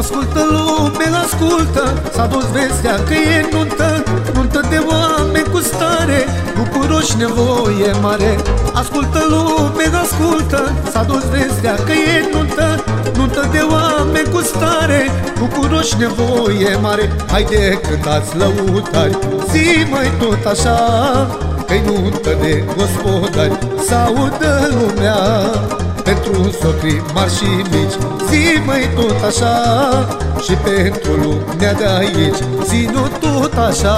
ascultă S-a dus vestea că e nuntă Nuntă de oameni cu stare Bucuroși nevoie mare. Ascultă lume, ascultă S-a dus vestea că e nuntă Nuntă de oameni cu stare Bucuroși nevoie mare. Haide cântați lăutari Zi mai tot așa Că-i nuntă de gospodari. S-audă lumea pentru socri mari și mici. Zi mai tot așa Și pentru lumea de aici. Zi-nu tot așa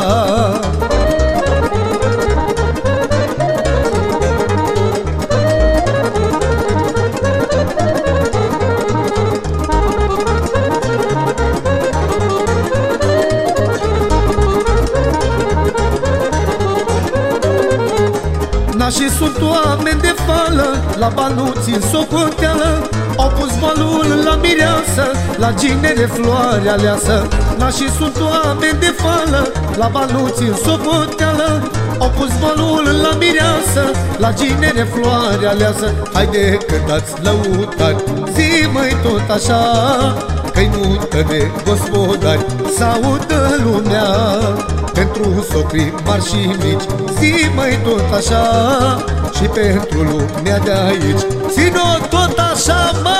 sunt oameni de fală La bani nu țin socoteală Au pus valul la mireasă La gine de floare aleasă. Nașii sunt oameni de fală La bani nu țin socoteală Au pus valul la mireasă La gine de floare aleasă. Haide cântați lăutari Zi mai tot așa Că-i nuntă de gospodari. S-audă lumea pentru socri mari și mici Zi mai tot așa Și pentru lumea de aici Țin-o tot așa, mă!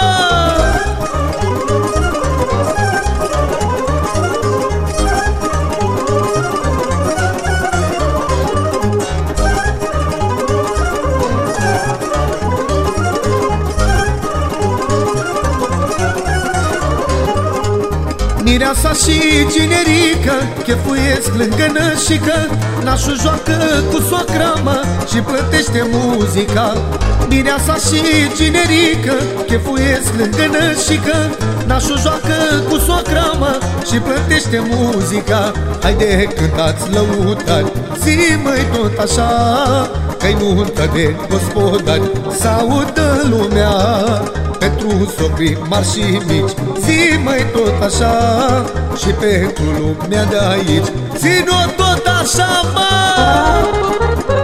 Mireasa și generică Chefuiesc lângă nășică. Nașul joacă cu soacra mă Și plătește muzica. Mireasa și generică Chefuiesc lângă nășică. Nașul joacă cu soacra mă Și plătește muzica. Haide cântați lăutari Zi mai tot așa Că-i nuntă de gospodari. S-audă lumea pentru socri mari și mici Zi mai tot așa Și pentru lumea de aici Țin-o tot așa, mă!